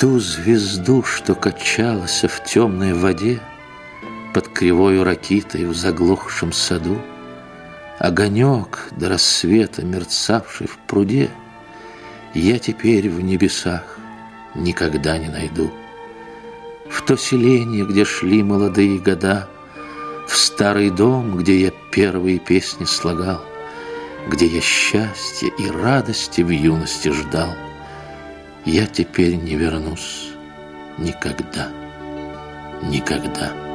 Ту звезду, что качалась в темной воде Под кривою ракитой в заглохшем саду, Огонек до рассвета, мерцавший в пруде, Я теперь в небесах никогда не найду. В то селение, где шли молодые года, В старый дом, где я первые песни слагал, Где я счастья и радости в юности ждал, Я теперь не вернусь никогда, никогда.